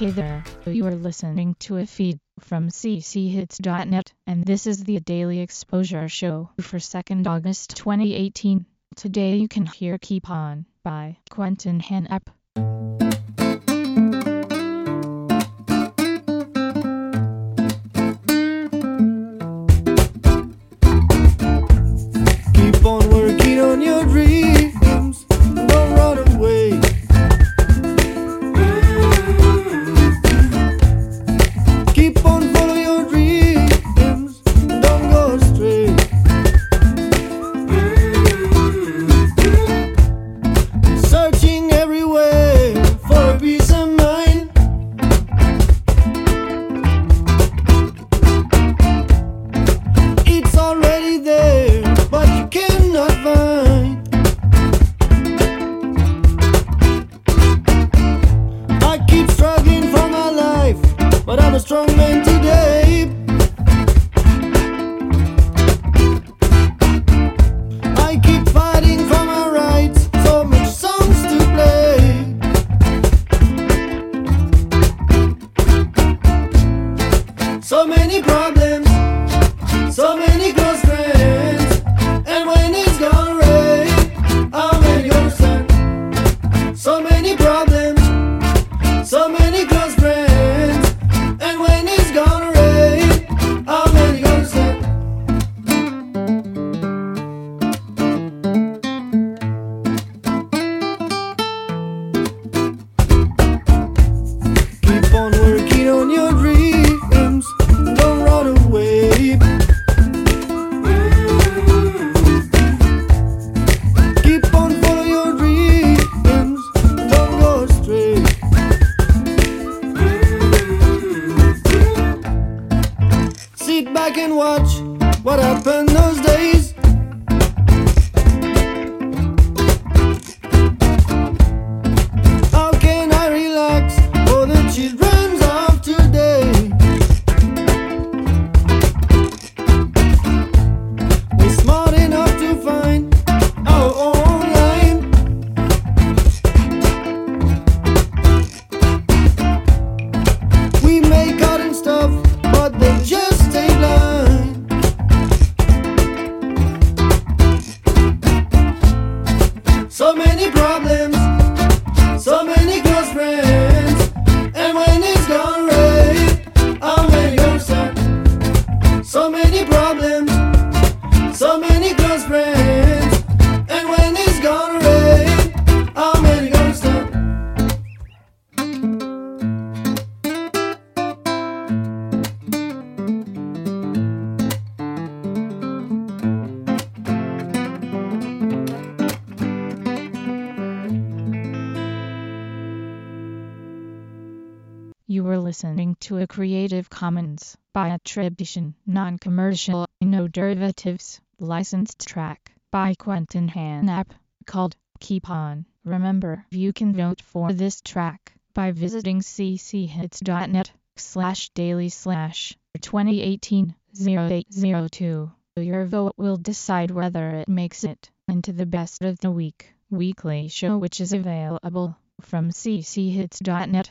Hey there, you are listening to a feed from cchits.net, and this is the Daily Exposure Show for 2nd August 2018. Today you can hear Keep On by Quentin Hennep. Man today. Back and watch what happened those days. You were listening to a Creative Commons by attribution, non-commercial, no derivatives, licensed track by Quentin Hanap called Keep On. Remember, you can vote for this track by visiting cchits.net slash daily slash 2018 0802. Your vote will decide whether it makes it into the best of the week weekly show which is available from cchits.net